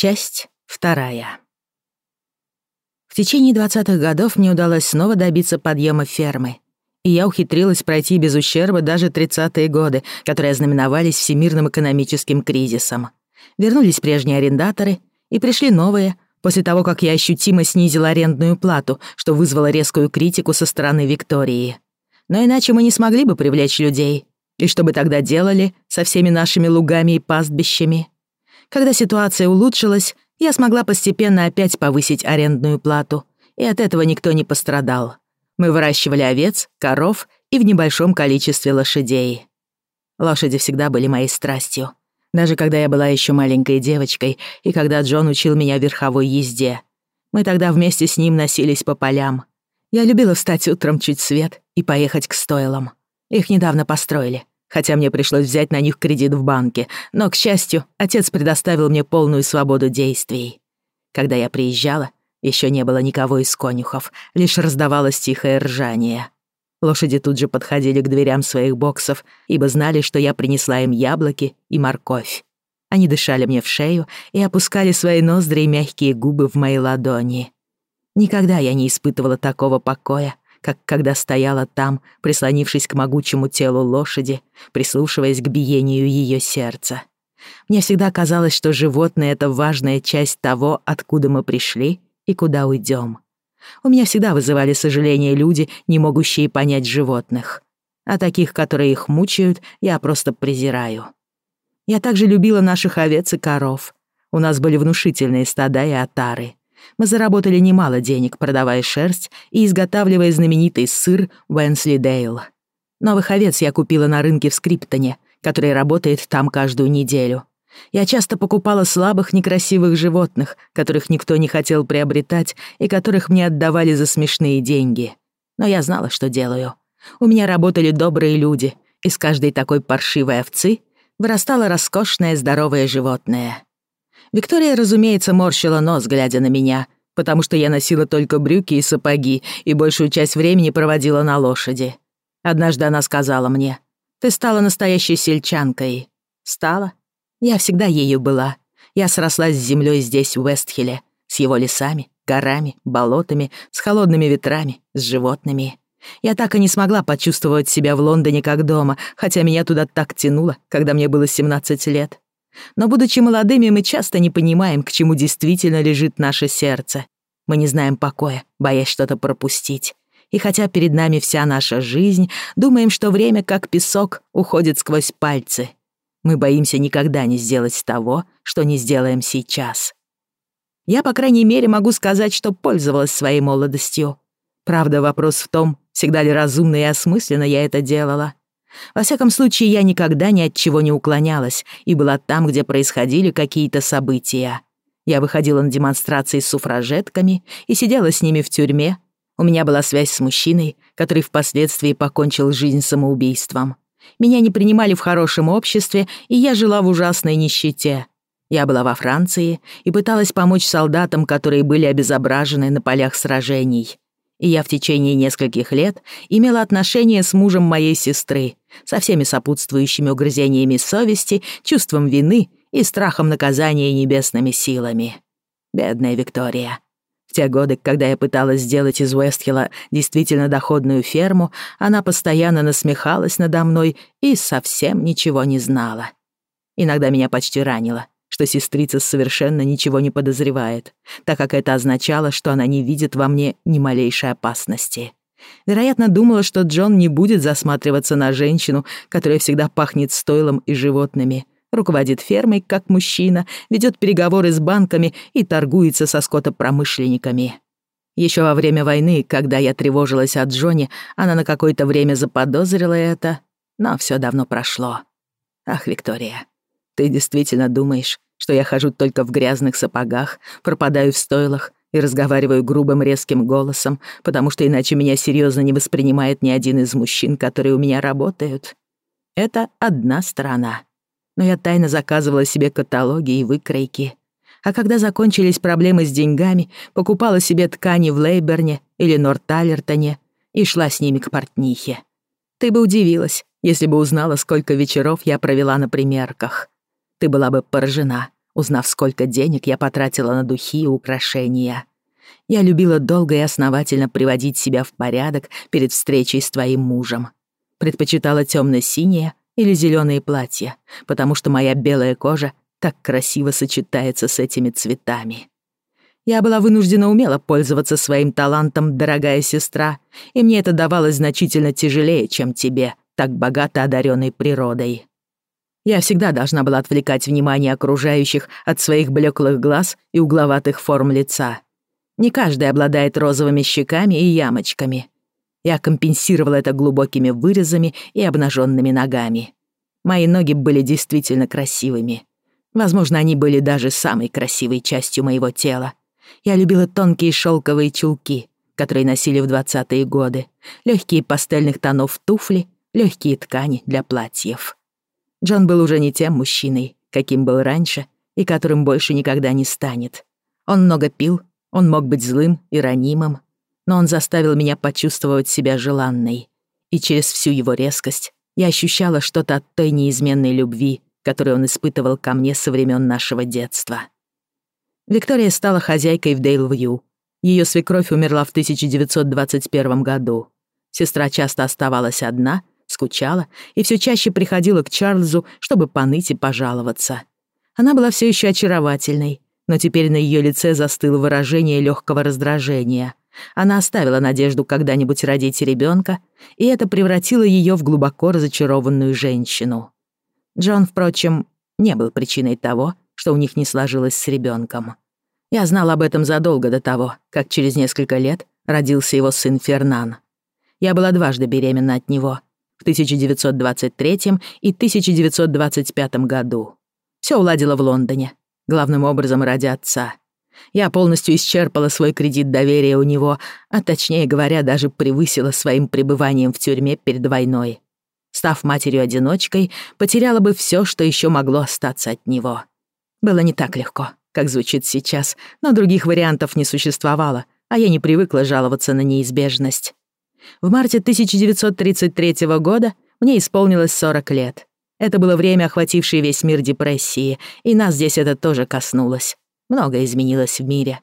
Часть вторая. В течение 20-х годов мне удалось снова добиться подъема фермы. И я ухитрилась пройти без ущерба даже 30-е годы, которые ознаменовались всемирным экономическим кризисом. Вернулись прежние арендаторы, и пришли новые, после того, как я ощутимо снизила арендную плату, что вызвало резкую критику со стороны Виктории. Но иначе мы не смогли бы привлечь людей. И что бы тогда делали со всеми нашими лугами и пастбищами? Когда ситуация улучшилась, я смогла постепенно опять повысить арендную плату, и от этого никто не пострадал. Мы выращивали овец, коров и в небольшом количестве лошадей. Лошади всегда были моей страстью. Даже когда я была еще маленькой девочкой и когда Джон учил меня верховой езде. Мы тогда вместе с ним носились по полям. Я любила встать утром чуть свет и поехать к стойлам. Их недавно построили, хотя мне пришлось взять на них кредит в банке, но, к счастью, отец предоставил мне полную свободу действий. Когда я приезжала, еще не было никого из конюхов, лишь раздавалось тихое ржание. Лошади тут же подходили к дверям своих боксов, ибо знали, что я принесла им яблоки и морковь. Они дышали мне в шею и опускали свои ноздри и мягкие губы в мои ладони. Никогда я не испытывала такого покоя, как когда стояла там, прислонившись к могучему телу лошади, прислушиваясь к биению ее сердца. Мне всегда казалось, что животное — это важная часть того, откуда мы пришли и куда уйдем. У меня всегда вызывали сожаление люди, не могущие понять животных. А таких, которые их мучают, я просто презираю. Я также любила наших овец и коров. У нас были внушительные стада и отары. Мы заработали немало денег, продавая шерсть и изготавливая знаменитый сыр Уэнсли Дейл. Новых овец я купила на рынке в Скриптоне, который работает там каждую неделю. Я часто покупала слабых, некрасивых животных, которых никто не хотел приобретать и которых мне отдавали за смешные деньги. Но я знала, что делаю. У меня работали добрые люди, и с каждой такой паршивой овцы вырастало роскошное здоровое животное. Виктория, разумеется, морщила нос, глядя на меня, потому что я носила только брюки и сапоги и большую часть времени проводила на лошади. Однажды она сказала мне, «Ты стала настоящей сельчанкой». Стала? Я всегда ею была. Я срослась с землей здесь, в Уэстхилле, с его лесами, горами, болотами, с холодными ветрами, с животными. Я так и не смогла почувствовать себя в Лондоне как дома, хотя меня туда так тянуло, когда мне было 17 лет. Но, будучи молодыми, мы часто не понимаем, к чему действительно лежит наше сердце. Мы не знаем покоя, боясь что-то пропустить. И хотя перед нами вся наша жизнь, думаем, что время, как песок, уходит сквозь пальцы. Мы боимся никогда не сделать того, что не сделаем сейчас. Я, по крайней мере, могу сказать, что пользовалась своей молодостью. Правда, вопрос в том, всегда ли разумно и осмысленно я это делала. Во всяком случае, я никогда ни от чего не уклонялась и была там, где происходили какие-то события. Я выходила на демонстрации с суфражетками и сидела с ними в тюрьме. У меня была связь с мужчиной, который впоследствии покончил жизнь самоубийством. Меня не принимали в хорошем обществе, и я жила в ужасной нищете. Я была во Франции и пыталась помочь солдатам, которые были обезображены на полях сражений. И я в течение нескольких лет имела отношения с мужем моей сестры, со всеми сопутствующими угрызениями совести, чувством вины и страхом наказания небесными силами. Бедная Виктория. В те годы, когда я пыталась сделать из Уэстхилла действительно доходную ферму, она постоянно насмехалась надо мной и совсем ничего не знала. Иногда меня почти ранило — что сестрица совершенно ничего не подозревает, так как это означало, что она не видит во мне ни малейшей опасности. Вероятно, думала, что Джон не будет засматриваться на женщину, которая всегда пахнет стойлом и животными, руководит фермой, как мужчина, ведет переговоры с банками и торгуется со скотопромышленниками. Еще во время войны, когда я тревожилась о Джоне, она на какое-то время заподозрила это, но все давно прошло. Ах, Виктория, ты действительно думаешь, что я хожу только в грязных сапогах, пропадаю в стойлах и разговариваю грубым резким голосом, потому что иначе меня серьезно не воспринимает ни один из мужчин, которые у меня работают. Это одна сторона. Но я тайно заказывала себе каталоги и выкройки. А когда закончились проблемы с деньгами, покупала себе ткани в Лейберне или Норталертоне и шла с ними к портнихе. Ты бы удивилась, если бы узнала, сколько вечеров я провела на примерках. Ты была бы поражена, узнав, сколько денег я потратила на духи и украшения. Я любила долго и основательно приводить себя в порядок перед встречей с твоим мужем. Предпочитала темно синее или зеленые платья, потому что моя белая кожа так красиво сочетается с этими цветами. Я была вынуждена умело пользоваться своим талантом, дорогая сестра, и мне это давалось значительно тяжелее, чем тебе, так богато одаренной природой. Я всегда должна была отвлекать внимание окружающих от своих блеклых глаз и угловатых форм лица. Не каждый обладает розовыми щеками и ямочками. Я компенсировала это глубокими вырезами и обнаженными ногами. Мои ноги были действительно красивыми. Возможно, они были даже самой красивой частью моего тела. Я любила тонкие шелковые чулки, которые носили в двадцатые годы, легкие пастельных тонов туфли, легкие ткани для платьев. Джон был уже не тем мужчиной, каким был раньше и которым больше никогда не станет. Он много пил, он мог быть злым и ранимым, но он заставил меня почувствовать себя желанной. И через всю его резкость я ощущала что-то от той неизменной любви, которую он испытывал ко мне со времен нашего детства. Виктория стала хозяйкой в Дейлвью. Ее свекровь умерла в 1921 году. Сестра часто оставалась одна — скучала и все чаще приходила к Чарльзу, чтобы поныть и пожаловаться. Она была все еще очаровательной, но теперь на ее лице застыло выражение легкого раздражения. Она оставила надежду когда-нибудь родить ребенка, и это превратило ее в глубоко разочарованную женщину. Джон, впрочем, не был причиной того, что у них не сложилось с ребенком. Я знал об этом задолго до того, как через несколько лет родился его сын Фернан. Я была дважды беременна от него — в 1923 и 1925 году. Все уладила в Лондоне, главным образом ради отца. Я полностью исчерпала свой кредит доверия у него, а точнее говоря, даже превысила своим пребыванием в тюрьме перед войной. Став матерью-одиночкой, потеряла бы все, что еще могло остаться от него. Было не так легко, как звучит сейчас, но других вариантов не существовало, а я не привыкла жаловаться на неизбежность. В марте 1933 года мне исполнилось 40 лет. Это было время, охватившее весь мир депрессии, и нас здесь это тоже коснулось. Многое изменилось в мире.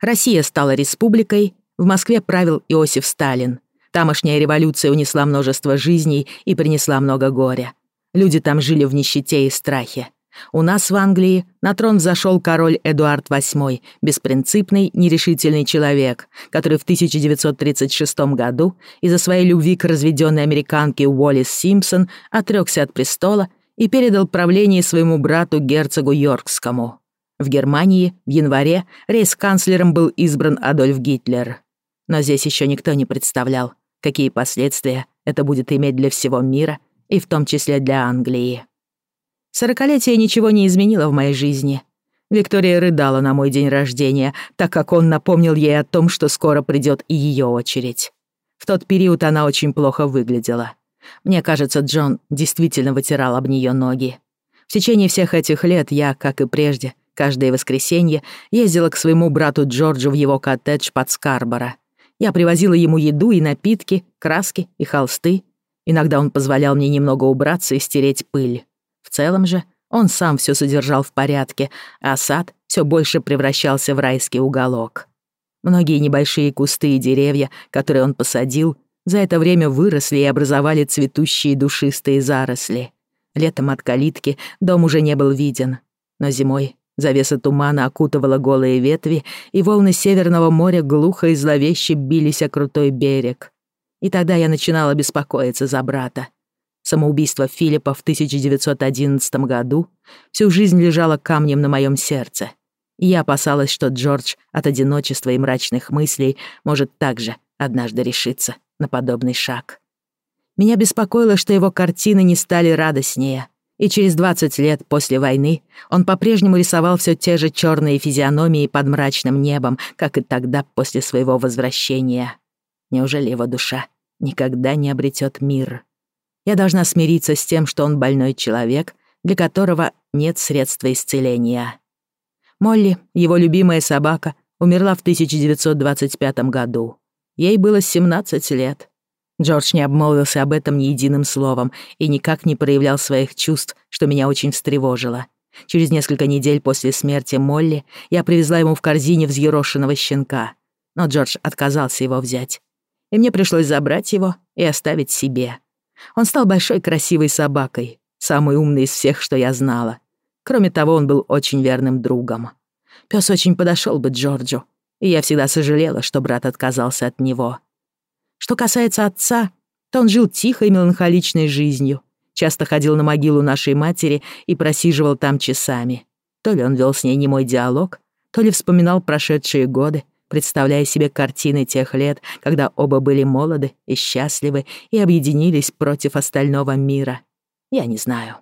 Россия стала республикой, в Москве правил Иосиф Сталин. Тамошняя революция унесла множество жизней и принесла много горя. Люди там жили в нищете и страхе. У нас в Англии на трон взошел король Эдуард VIII, беспринципный, нерешительный человек, который в 1936 году из-за своей любви к разведенной американке Уоллес Симпсон отрёкся от престола и передал правление своему брату герцогу Йоркскому. В Германии в январе рейс-канцлером был избран Адольф Гитлер. Но здесь еще никто не представлял, какие последствия это будет иметь для всего мира и в том числе для Англии. Сорокалетие ничего не изменило в моей жизни. Виктория рыдала на мой день рождения, так как он напомнил ей о том, что скоро придет и ее очередь. В тот период она очень плохо выглядела. Мне кажется, Джон действительно вытирал об нее ноги. В течение всех этих лет я, как и прежде, каждое воскресенье ездила к своему брату Джорджу в его коттедж под Скарборо. Я привозила ему еду и напитки, краски и холсты. Иногда он позволял мне немного убраться и стереть пыль целом же он сам все содержал в порядке, а сад все больше превращался в райский уголок. Многие небольшие кусты и деревья, которые он посадил, за это время выросли и образовали цветущие душистые заросли. Летом от калитки дом уже не был виден, но зимой завеса тумана окутывала голые ветви, и волны Северного моря глухо и зловеще бились о крутой берег. И тогда я начинала беспокоиться за брата — Самоубийство Филиппа в 1911 году всю жизнь лежало камнем на моем сердце. И я опасалась, что Джордж от одиночества и мрачных мыслей может также однажды решиться на подобный шаг. Меня беспокоило, что его картины не стали радостнее, и через 20 лет после войны он по-прежнему рисовал все те же черные физиономии под мрачным небом, как и тогда после своего возвращения. Неужели его душа никогда не обретет мир? Я должна смириться с тем, что он больной человек, для которого нет средства исцеления. Молли, его любимая собака, умерла в 1925 году. Ей было 17 лет. Джордж не обмолвился об этом ни единым словом и никак не проявлял своих чувств, что меня очень встревожило. Через несколько недель после смерти Молли я привезла ему в корзине взъерошенного щенка, но Джордж отказался его взять. И мне пришлось забрать его и оставить себе. Он стал большой красивой собакой, самый умный из всех, что я знала. Кроме того, он был очень верным другом. Пёс очень подошёл бы Джорджу, и я всегда сожалела, что брат отказался от него. Что касается отца, то он жил тихой меланхоличной жизнью, часто ходил на могилу нашей матери и просиживал там часами. То ли он вел с ней немой диалог, то ли вспоминал прошедшие годы, представляя себе картины тех лет, когда оба были молоды и счастливы и объединились против остального мира. Я не знаю.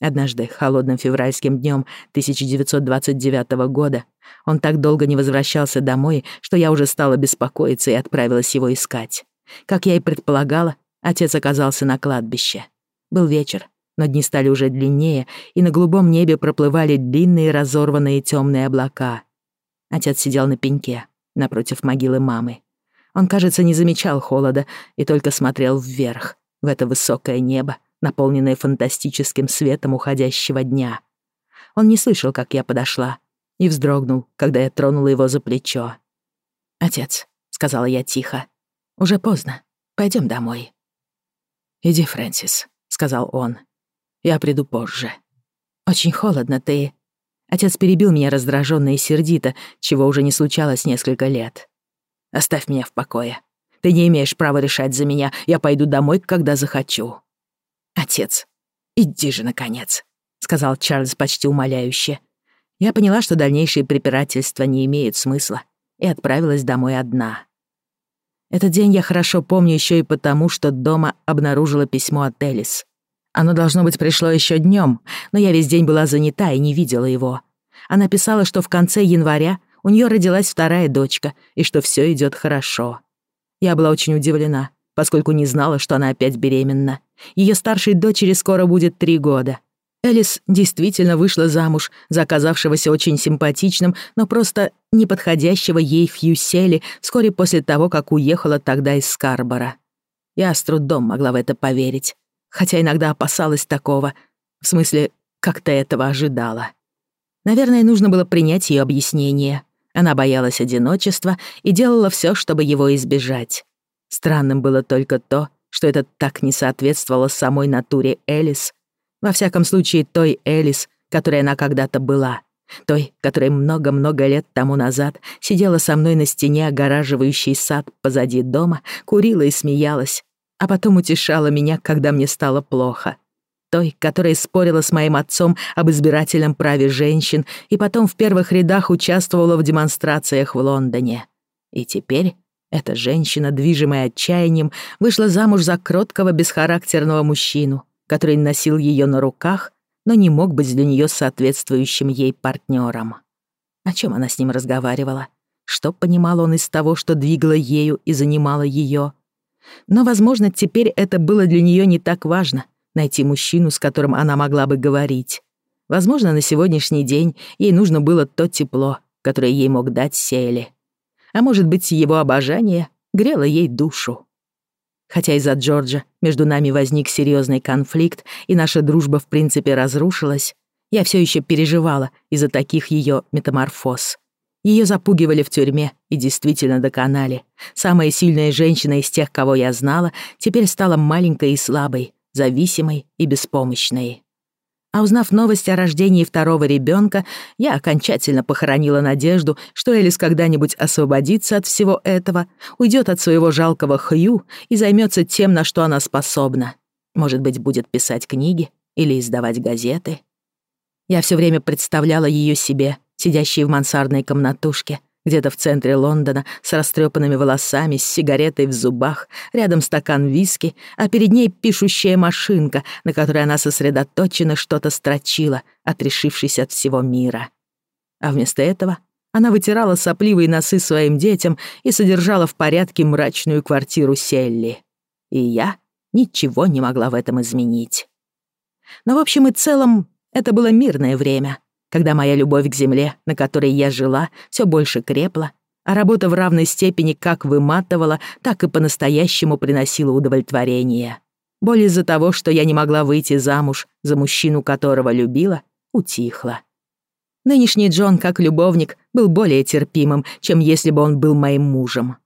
Однажды, холодным февральским днем 1929 года, он так долго не возвращался домой, что я уже стала беспокоиться и отправилась его искать. Как я и предполагала, отец оказался на кладбище. Был вечер, но дни стали уже длиннее, и на голубом небе проплывали длинные разорванные темные облака — Отец сидел на пеньке, напротив могилы мамы. Он, кажется, не замечал холода и только смотрел вверх, в это высокое небо, наполненное фантастическим светом уходящего дня. Он не слышал, как я подошла, и вздрогнул, когда я тронула его за плечо. «Отец», — сказала я тихо, — «уже поздно. Пойдем домой». «Иди, Фрэнсис», — сказал он. «Я приду позже». «Очень холодно, ты...» Отец перебил меня раздраженно и сердито, чего уже не случалось несколько лет. «Оставь меня в покое. Ты не имеешь права решать за меня. Я пойду домой, когда захочу». «Отец, иди же, наконец», — сказал Чарльз почти умоляюще. Я поняла, что дальнейшие препирательства не имеют смысла, и отправилась домой одна. Этот день я хорошо помню еще и потому, что дома обнаружила письмо от Элис. Оно, должно быть, пришло еще днем, но я весь день была занята и не видела его. Она писала, что в конце января у нее родилась вторая дочка и что все идет хорошо. Я была очень удивлена, поскольку не знала, что она опять беременна. Ее старшей дочери скоро будет три года. Элис действительно вышла замуж за оказавшегося очень симпатичным, но просто неподходящего ей Хью вскоре после того, как уехала тогда из Скарбора. Я с трудом могла в это поверить хотя иногда опасалась такого. В смысле, как-то этого ожидала. Наверное, нужно было принять ее объяснение. Она боялась одиночества и делала все, чтобы его избежать. Странным было только то, что это так не соответствовало самой натуре Элис. Во всяком случае, той Элис, которой она когда-то была. Той, которая много-много лет тому назад сидела со мной на стене, огораживающей сад позади дома, курила и смеялась, а потом утешала меня, когда мне стало плохо. Той, которая спорила с моим отцом об избирательном праве женщин и потом в первых рядах участвовала в демонстрациях в Лондоне. И теперь эта женщина, движимая отчаянием, вышла замуж за кроткого, бесхарактерного мужчину, который носил ее на руках, но не мог быть для нее соответствующим ей партнером. О чем она с ним разговаривала? Что понимал он из того, что двигало ею и занимало ее? Но, возможно, теперь это было для нее не так важно — найти мужчину, с которым она могла бы говорить. Возможно, на сегодняшний день ей нужно было то тепло, которое ей мог дать Сели. А может быть, его обожание грело ей душу. Хотя из-за Джорджа между нами возник серьезный конфликт, и наша дружба в принципе разрушилась, я все еще переживала из-за таких ее метаморфоз. Ее запугивали в тюрьме и действительно доконали. Самая сильная женщина из тех, кого я знала, теперь стала маленькой и слабой, зависимой и беспомощной. А узнав новость о рождении второго ребенка, я окончательно похоронила надежду, что Элис когда-нибудь освободится от всего этого, уйдет от своего жалкого хью и займется тем, на что она способна. Может быть, будет писать книги или издавать газеты. Я все время представляла ее себе — сидящие в мансардной комнатушке, где-то в центре Лондона, с растрепанными волосами, с сигаретой в зубах, рядом стакан виски, а перед ней пишущая машинка, на которой она сосредоточенно что-то строчила, отрешившись от всего мира. А вместо этого она вытирала сопливые носы своим детям и содержала в порядке мрачную квартиру Селли. И я ничего не могла в этом изменить. Но в общем и целом это было мирное время — когда моя любовь к земле, на которой я жила, все больше крепла, а работа в равной степени как выматывала, так и по-настоящему приносила удовлетворение. Боль из-за того, что я не могла выйти замуж за мужчину, которого любила, утихла. Нынешний Джон, как любовник, был более терпимым, чем если бы он был моим мужем.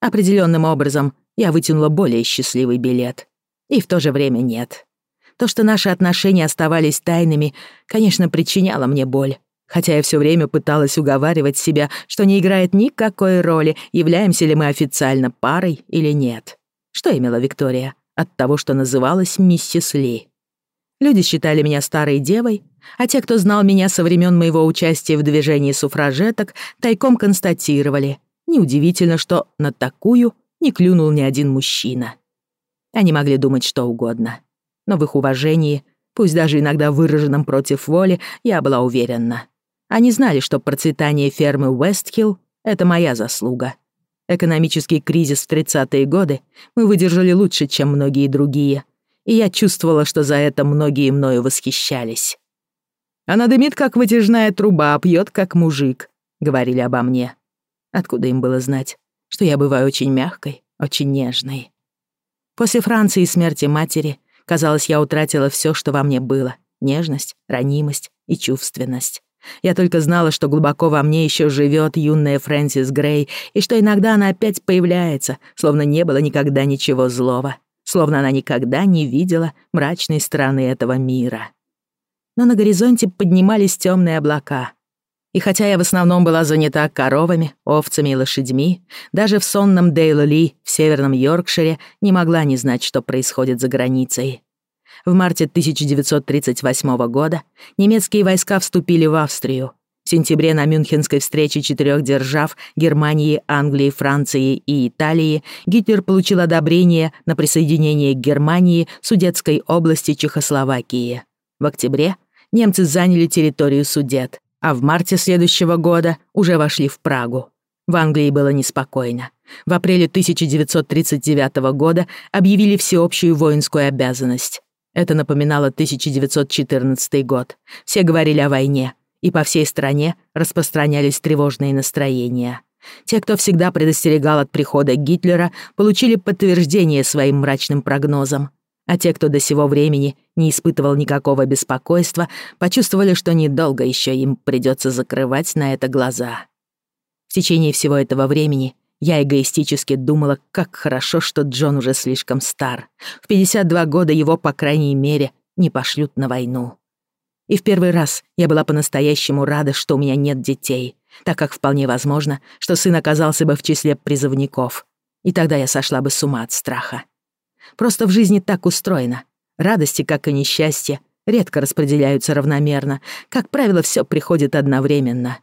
Определенным образом я вытянула более счастливый билет. И в то же время нет. То, что наши отношения оставались тайными, конечно, причиняло мне боль. Хотя я все время пыталась уговаривать себя, что не играет никакой роли, являемся ли мы официально парой или нет. Что имела Виктория от того, что называлась миссис Ли? Люди считали меня старой девой, а те, кто знал меня со времен моего участия в движении суфражеток, тайком констатировали. Неудивительно, что на такую не клюнул ни один мужчина. Они могли думать что угодно но в их уважении, пусть даже иногда выраженном против воли, я была уверена. Они знали, что процветание фермы Уэстхилл — это моя заслуга. Экономический кризис в 30-е годы мы выдержали лучше, чем многие другие, и я чувствовала, что за это многие мною восхищались. «Она дымит, как вытяжная труба, а пьет, как мужик», — говорили обо мне. Откуда им было знать, что я бываю очень мягкой, очень нежной. После Франции и смерти матери Казалось, я утратила все, что во мне было. Нежность, ранимость и чувственность. Я только знала, что глубоко во мне еще живет юная Фрэнсис Грей, и что иногда она опять появляется, словно не было никогда ничего злого, словно она никогда не видела мрачной стороны этого мира. Но на горизонте поднимались темные облака. И хотя я в основном была занята коровами, овцами и лошадьми, даже в сонном Дейл-Ли в северном Йоркшире не могла не знать, что происходит за границей. В марте 1938 года немецкие войска вступили в Австрию. В сентябре на Мюнхенской встрече четырех держав Германии, Англии, Франции и Италии Гитлер получил одобрение на присоединение к Германии Судетской области Чехословакии. В октябре немцы заняли территорию Судет, а в марте следующего года уже вошли в Прагу. В Англии было неспокойно. В апреле 1939 года объявили всеобщую воинскую обязанность. Это напоминало 1914 год. Все говорили о войне, и по всей стране распространялись тревожные настроения. Те, кто всегда предостерегал от прихода Гитлера, получили подтверждение своим мрачным прогнозам, а те, кто до сего времени не испытывал никакого беспокойства, почувствовали, что недолго еще им придется закрывать на это глаза. В течение всего этого времени я эгоистически думала, как хорошо, что Джон уже слишком стар. В 52 года его, по крайней мере, не пошлют на войну. И в первый раз я была по-настоящему рада, что у меня нет детей, так как вполне возможно, что сын оказался бы в числе призывников. И тогда я сошла бы с ума от страха. Просто в жизни так устроено, Радости, как и несчастья, редко распределяются равномерно. Как правило, все приходит одновременно.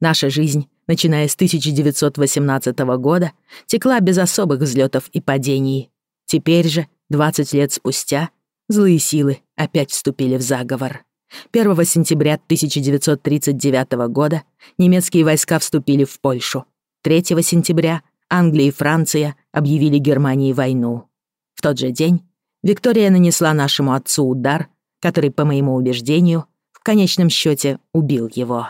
Наша жизнь, начиная с 1918 года, текла без особых взлетов и падений. Теперь же, 20 лет спустя, злые силы опять вступили в заговор. 1 сентября 1939 года немецкие войска вступили в Польшу. 3 сентября Англия и Франция объявили Германии войну. В тот же день Виктория нанесла нашему отцу удар, который, по моему убеждению, в конечном счете убил его.